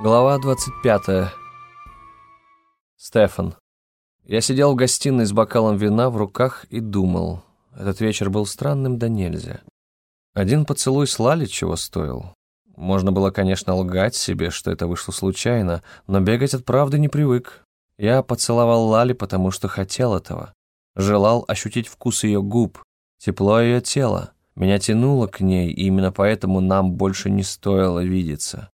Глава 25. Стефан. Я сидел в гостиной с бокалом вина в руках и думал. Этот вечер был странным да нельзя. Один поцелуй с Лали чего стоил. Можно было, конечно, лгать себе, что это вышло случайно, но бегать от правды не привык. Я поцеловал Лали, потому что хотел этого. Желал ощутить вкус ее губ, тепло ее тела. Меня тянуло к ней, и именно поэтому нам больше не стоило видеться.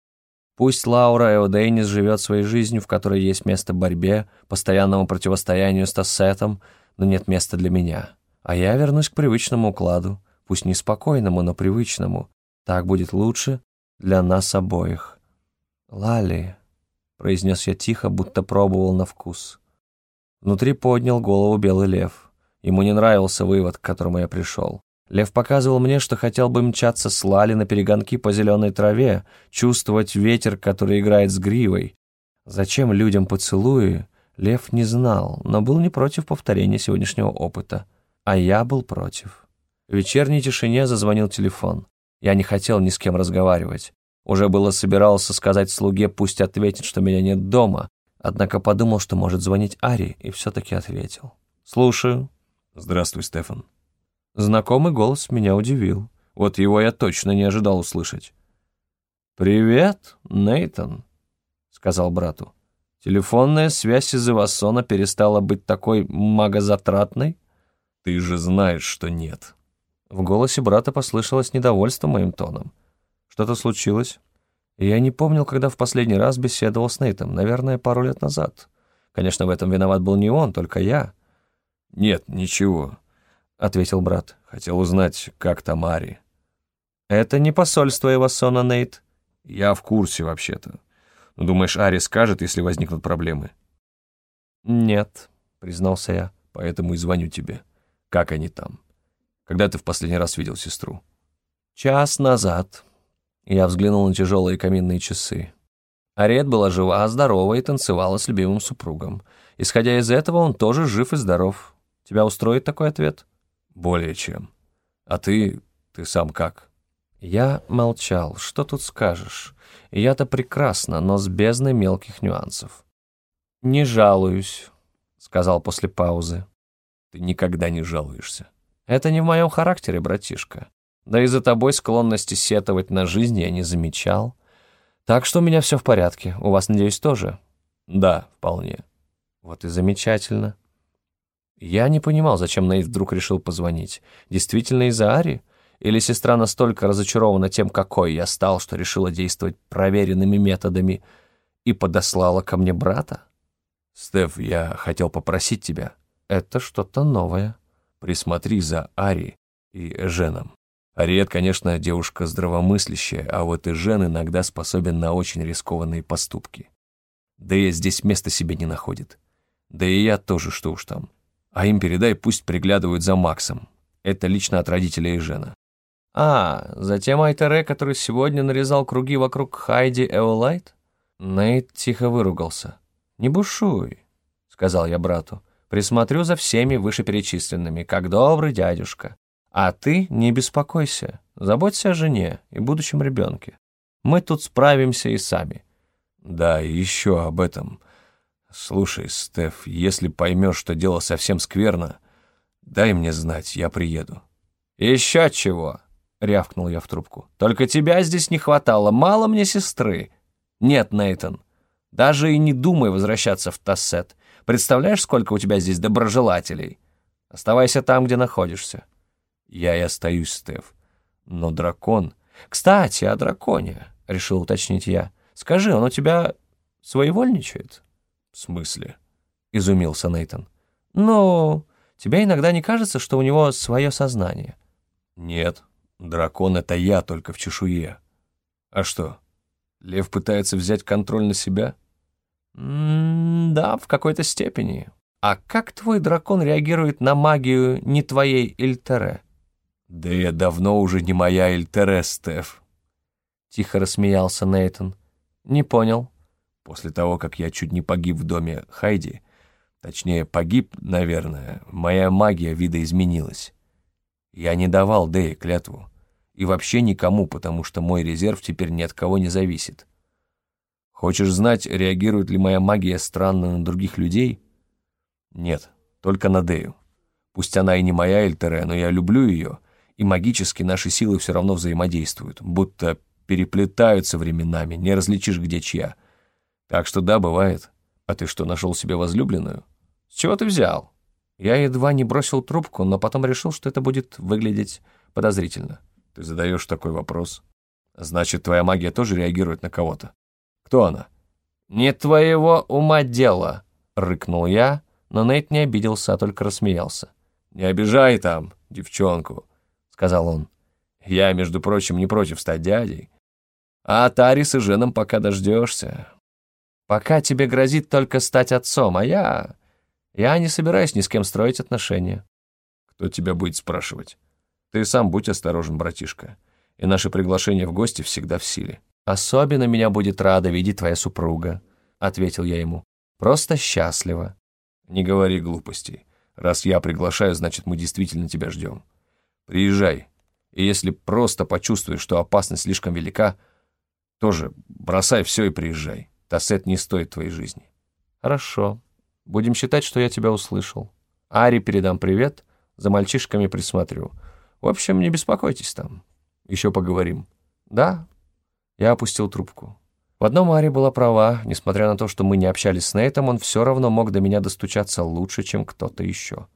Пусть Лаура Эодейнис живет своей жизнью, в которой есть место борьбе, постоянному противостоянию с Тассетом, но нет места для меня. А я вернусь к привычному укладу, пусть не спокойному, но привычному. Так будет лучше для нас обоих. «Лали», — произнес я тихо, будто пробовал на вкус. Внутри поднял голову белый лев. Ему не нравился вывод, к которому я пришел. Лев показывал мне, что хотел бы мчаться с Лали на перегонки по зеленой траве, чувствовать ветер, который играет с гривой. Зачем людям поцелуи, Лев не знал, но был не против повторения сегодняшнего опыта. А я был против. В вечерней тишине зазвонил телефон. Я не хотел ни с кем разговаривать. Уже было собирался сказать слуге, пусть ответит, что меня нет дома, однако подумал, что может звонить Ари, и все-таки ответил. «Слушаю». «Здравствуй, Стефан». Знакомый голос меня удивил. Вот его я точно не ожидал услышать. «Привет, Нейтон», — сказал брату. «Телефонная связь из Ивасона перестала быть такой магозатратной?» «Ты же знаешь, что нет». В голосе брата послышалось недовольство моим тоном. Что-то случилось? Я не помнил, когда в последний раз беседовал с Нейтом, наверное, пару лет назад. Конечно, в этом виноват был не он, только я. «Нет, ничего», — ответил брат. «Хотел узнать, как там Ари». «Это не посольство Эвасона, Нейт». «Я в курсе, вообще-то. Ну, думаешь, Ари скажет, если возникнут проблемы?» «Нет», — признался я. «Поэтому и звоню тебе. Как они там? Когда ты в последний раз видел сестру?» «Час назад». Я взглянул на тяжелые каминные часы. Арет была жива, здорова и танцевала с любимым супругом. Исходя из этого, он тоже жив и здоров. Тебя устроит такой ответ?» «Более чем. А ты... ты сам как?» Я молчал. Что тут скажешь? Я-то прекрасно, но с бездной мелких нюансов. «Не жалуюсь», — сказал после паузы. «Ты никогда не жалуешься». «Это не в моем характере, братишка. Да и за тобой склонности сетовать на жизнь я не замечал. Так что у меня все в порядке. У вас, надеюсь, тоже?» «Да, вполне». «Вот и замечательно». Я не понимал, зачем Нейт вдруг решил позвонить. Действительно из-за Ари? Или сестра настолько разочарована тем, какой я стал, что решила действовать проверенными методами и подослала ко мне брата? Стеф, я хотел попросить тебя. Это что-то новое. Присмотри за Ари и Женом. Ариет, конечно, девушка здравомыслящая, а вот и Жен иногда способен на очень рискованные поступки. Да и здесь места себе не находит. Да и я тоже, что уж там. А им передай, пусть приглядывают за Максом. Это лично от родителей Жена. А, затем Айтере, который сегодня нарезал круги вокруг Хайди Эолайт? Нейт тихо выругался. «Не бушуй», — сказал я брату. «Присмотрю за всеми вышеперечисленными, как добрый дядюшка. А ты не беспокойся, заботься о жене и будущем ребенке. Мы тут справимся и сами». «Да, еще об этом. «Слушай, Стеф, если поймешь, что дело совсем скверно, дай мне знать, я приеду». «Еще чего?» — рявкнул я в трубку. «Только тебя здесь не хватало, мало мне сестры». «Нет, Нейтон, даже и не думай возвращаться в Тассет. Представляешь, сколько у тебя здесь доброжелателей? Оставайся там, где находишься». «Я и остаюсь, Стеф. Но дракон...» «Кстати, о драконе», — решил уточнить я. «Скажи, он у тебя своевольничает?» «В смысле?» — изумился Нейтон. «Ну, тебе иногда не кажется, что у него свое сознание?» «Нет, дракон — это я только в чешуе. А что, лев пытается взять контроль на себя?» М «Да, в какой-то степени. А как твой дракон реагирует на магию не твоей Ильтере?» «Да я давно уже не моя Ильтере, Стеф», — тихо рассмеялся Нейтон. «Не понял». После того, как я чуть не погиб в доме Хайди, точнее, погиб, наверное, моя магия видоизменилась. Я не давал Дэе клятву. И вообще никому, потому что мой резерв теперь ни от кого не зависит. Хочешь знать, реагирует ли моя магия странно на других людей? Нет, только на Дею. Пусть она и не моя Эльтере, но я люблю ее, и магически наши силы все равно взаимодействуют, будто переплетаются временами, не различишь, где чья. Так что да, бывает. А ты что, нашел себе возлюбленную? С чего ты взял? Я едва не бросил трубку, но потом решил, что это будет выглядеть подозрительно. Ты задаешь такой вопрос. Значит, твоя магия тоже реагирует на кого-то. Кто она? Не твоего ума дело, рыкнул я, но Нейт не обиделся, а только рассмеялся. Не обижай там девчонку, сказал он. Я, между прочим, не против стать дядей. А Тарис и Женом пока дождешься. Пока тебе грозит только стать отцом, а я... Я не собираюсь ни с кем строить отношения. Кто тебя будет спрашивать? Ты сам будь осторожен, братишка. И наше приглашение в гости всегда в силе. Особенно меня будет рада видеть твоя супруга, ответил я ему. Просто счастлива. Не говори глупостей. Раз я приглашаю, значит, мы действительно тебя ждем. Приезжай. И если просто почувствуешь, что опасность слишком велика, тоже бросай все и приезжай. Тассет не стоит твоей жизни. Хорошо. Будем считать, что я тебя услышал. Ари передам привет, за мальчишками присмотрю. В общем, не беспокойтесь там. Еще поговорим. Да? Я опустил трубку. В одном Ари была права. Несмотря на то, что мы не общались с Нейтом, он все равно мог до меня достучаться лучше, чем кто-то еще.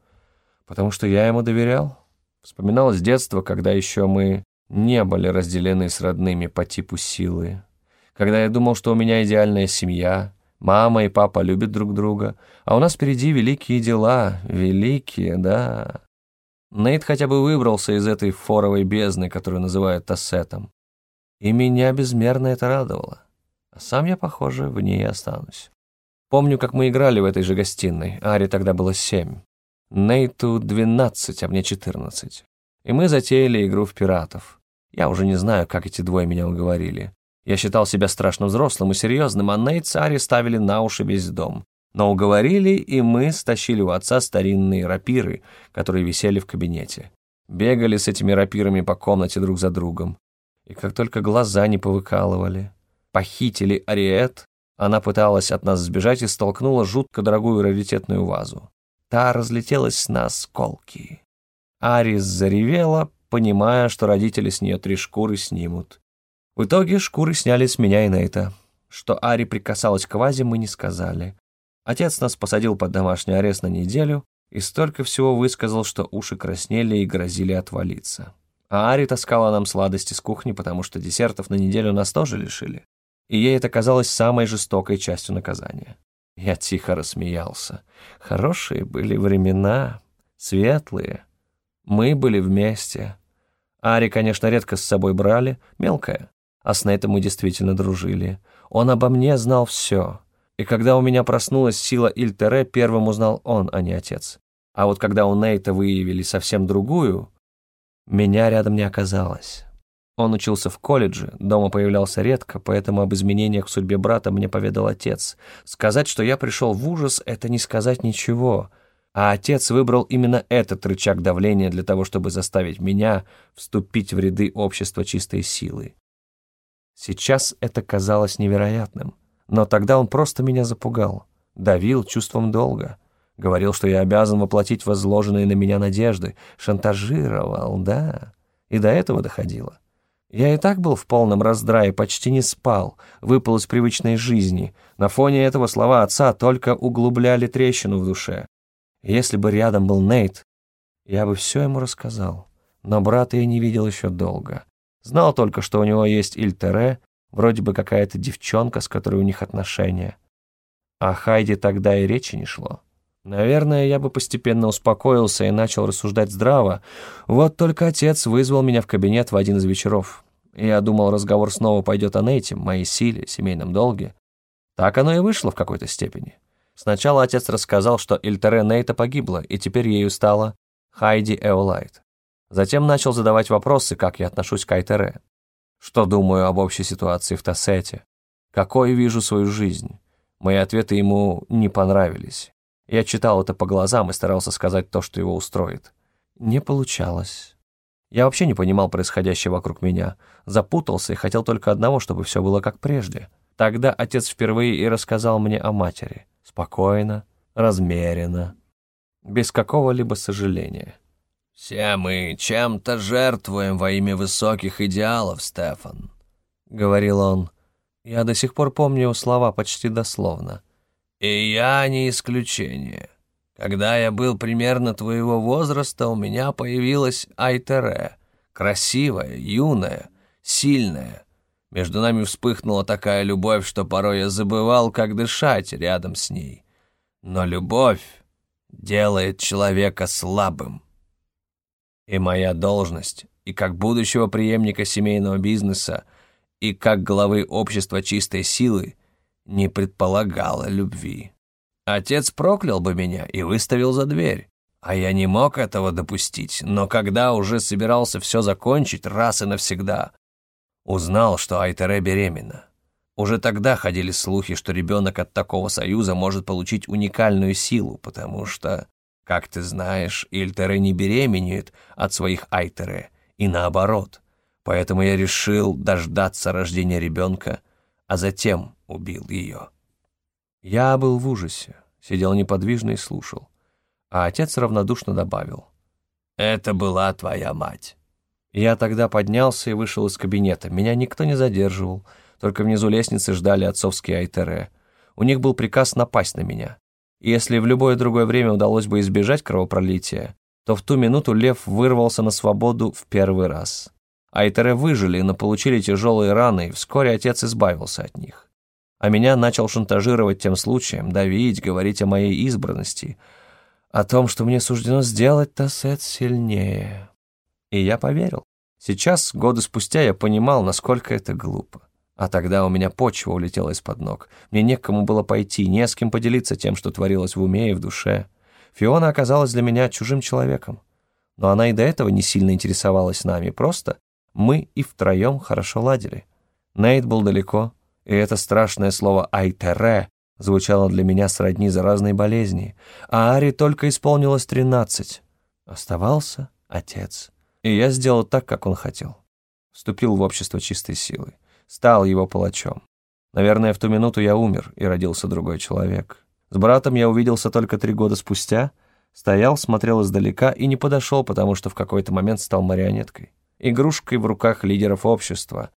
Потому что я ему доверял. Вспоминалось детство, когда еще мы не были разделены с родными по типу силы. Когда я думал, что у меня идеальная семья, Мама и папа любят друг друга, а у нас впереди великие дела, великие, да. Нейт хотя бы выбрался из этой форовой бездны, которую называют тассетом. И меня безмерно это радовало. А сам я, похоже, в ней останусь. Помню, как мы играли в этой же гостиной. Аре тогда было семь. Нейту двенадцать, а мне четырнадцать. И мы затеяли игру в пиратов. Я уже не знаю, как эти двое меня уговорили. Я считал себя страшно взрослым и серьезным, а Нейт с Ари ставили на уши весь дом. Но уговорили, и мы стащили у отца старинные рапиры, которые висели в кабинете. Бегали с этими рапирами по комнате друг за другом. И как только глаза не повыкалывали. Похитили Ариет, она пыталась от нас сбежать и столкнула жутко дорогую раритетную вазу. Та разлетелась на осколки. Арис заревела, понимая, что родители с нее три шкуры снимут. В итоге шкуры сняли с меня и Нейта. Что Ари прикасалась к вазе, мы не сказали. Отец нас посадил под домашний арест на неделю и столько всего высказал, что уши краснели и грозили отвалиться. А Ари таскала нам сладости с кухни, потому что десертов на неделю нас тоже лишили. И ей это казалось самой жестокой частью наказания. Я тихо рассмеялся. Хорошие были времена, светлые. Мы были вместе. Ари, конечно, редко с собой брали, мелкая. А с Нейтом мы действительно дружили. Он обо мне знал все. И когда у меня проснулась сила Ильтере, первым узнал он, а не отец. А вот когда у Нейта выявили совсем другую, меня рядом не оказалось. Он учился в колледже, дома появлялся редко, поэтому об изменениях в судьбе брата мне поведал отец. Сказать, что я пришел в ужас, это не сказать ничего. А отец выбрал именно этот рычаг давления для того, чтобы заставить меня вступить в ряды общества чистой силы. Сейчас это казалось невероятным. Но тогда он просто меня запугал, давил чувством долга. Говорил, что я обязан воплотить возложенные на меня надежды. Шантажировал, да. И до этого доходило. Я и так был в полном раздрае, почти не спал, выпал из привычной жизни. На фоне этого слова отца только углубляли трещину в душе. Если бы рядом был Нейт, я бы все ему рассказал. Но брата я не видел еще долго. Знал только, что у него есть Ильтере, вроде бы какая-то девчонка, с которой у них отношения. А Хайди тогда и речи не шло. Наверное, я бы постепенно успокоился и начал рассуждать здраво. Вот только отец вызвал меня в кабинет в один из вечеров. Я думал, разговор снова пойдет о Нейте, моей силе, семейном долге. Так оно и вышло в какой-то степени. Сначала отец рассказал, что Ильтере Нейта погибла, и теперь ею стала Хайди Эолайт. Затем начал задавать вопросы, как я отношусь к Айтере. Что думаю об общей ситуации в Тассете? Какой вижу свою жизнь? Мои ответы ему не понравились. Я читал это по глазам и старался сказать то, что его устроит. Не получалось. Я вообще не понимал происходящего вокруг меня. Запутался и хотел только одного, чтобы все было как прежде. Тогда отец впервые и рассказал мне о матери. Спокойно, размеренно, без какого-либо сожаления. «Все мы чем-то жертвуем во имя высоких идеалов, Стефан», — говорил он. Я до сих пор помню слова почти дословно. «И я не исключение. Когда я был примерно твоего возраста, у меня появилась Айтере, красивая, юная, сильная. Между нами вспыхнула такая любовь, что порой я забывал, как дышать рядом с ней. Но любовь делает человека слабым. И моя должность, и как будущего преемника семейного бизнеса, и как главы общества чистой силы не предполагала любви. Отец проклял бы меня и выставил за дверь. А я не мог этого допустить, но когда уже собирался все закончить раз и навсегда, узнал, что Айтере беременна. Уже тогда ходили слухи, что ребенок от такого союза может получить уникальную силу, потому что, как ты знаешь, Ильтере не беременеет от своих Айтере, и наоборот. Поэтому я решил дождаться рождения ребенка, а затем убил ее. Я был в ужасе, сидел неподвижно и слушал. А отец равнодушно добавил. «Это была твоя мать». Я тогда поднялся и вышел из кабинета. Меня никто не задерживал, только внизу лестницы ждали отцовские айтере. У них был приказ напасть на меня. Если в любое другое время удалось бы избежать кровопролития, то в ту минуту лев вырвался на свободу в первый раз. Айтере выжили, но получили тяжелые раны, и вскоре отец избавился от них. А меня начал шантажировать тем случаем, давить, говорить о моей избранности, о том, что мне суждено сделать Тассет сильнее. И я поверил. Сейчас, годы спустя, я понимал, насколько это глупо. А тогда у меня почва улетела из-под ног. Мне некому было пойти, не с кем поделиться тем, что творилось в уме и в душе. Фиона оказалась для меня чужим человеком. Но она и до этого не сильно интересовалась нами, просто мы и втроем хорошо ладили. Нейт был далеко, и это страшное слово «айтере» звучало для меня сродни заразной болезни, а Ари только исполнилось тринадцать. Оставался отец. И я сделал так, как он хотел. Вступил в общество чистой силы. Стал его палачом. Наверное, в ту минуту я умер, и родился другой человек. С братом я увиделся только три года спустя, стоял, смотрел издалека и не подошел, потому что в какой-то момент стал марионеткой. Игрушкой в руках лидеров общества.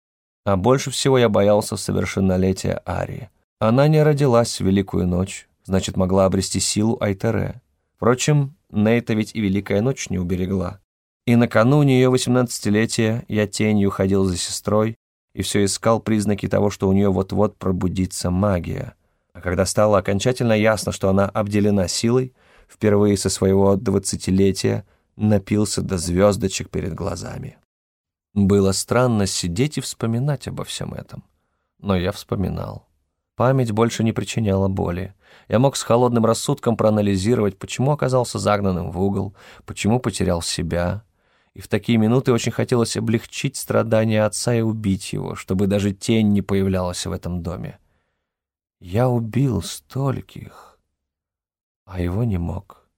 А больше всего я боялся совершеннолетия Арии. Она не родилась в Великую ночь, значит, могла обрести силу Айтере. Впрочем, Нейта ведь и Великая ночь не уберегла. И накануне ее восемнадцатилетия я тенью ходил за сестрой и все искал признаки того, что у нее вот-вот пробудится магия. А когда стало окончательно ясно, что она обделена силой, впервые со своего двадцатилетия напился до звездочек перед глазами. Было странно сидеть и вспоминать обо всем этом. Но я вспоминал. Память больше не причиняла боли. Я мог с холодным рассудком проанализировать, почему оказался загнанным в угол, почему потерял себя, и в такие минуты очень хотелось облегчить страдания отца и убить его, чтобы даже тень не появлялась в этом доме. Я убил стольких, а его не мог.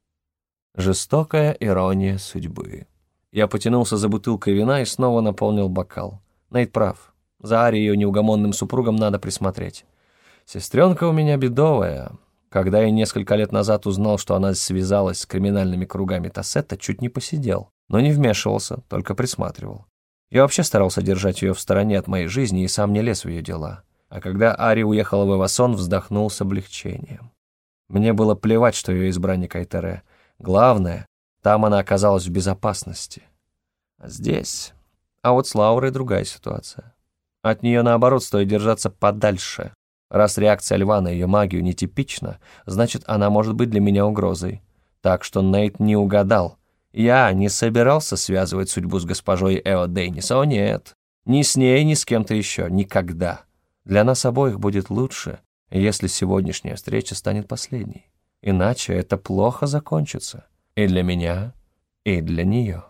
Жестокая ирония судьбы. Я потянулся за бутылкой вина и снова наполнил бокал. Нейт прав. За Ари ее неугомонным супругом надо присмотреть. Сестренка у меня бедовая. Когда я несколько лет назад узнал, что она связалась с криминальными кругами Тассета, чуть не посидел но не вмешивался, только присматривал. Я вообще старался держать ее в стороне от моей жизни и сам не лез в ее дела. А когда Ари уехала в Эвасон, вздохнул с облегчением. Мне было плевать, что ее избранник Айтере. Главное, там она оказалась в безопасности. А здесь... А вот с Лаурой другая ситуация. От нее, наоборот, стоит держаться подальше. Раз реакция льва на ее магию нетипична, значит, она может быть для меня угрозой. Так что Нейт не угадал — я не собирался связывать судьбу с госпожой Эо Дейнис, о нет. Ни с ней, ни с кем-то еще, никогда. Для нас обоих будет лучше, если сегодняшняя встреча станет последней. Иначе это плохо закончится. И для меня, и для нее.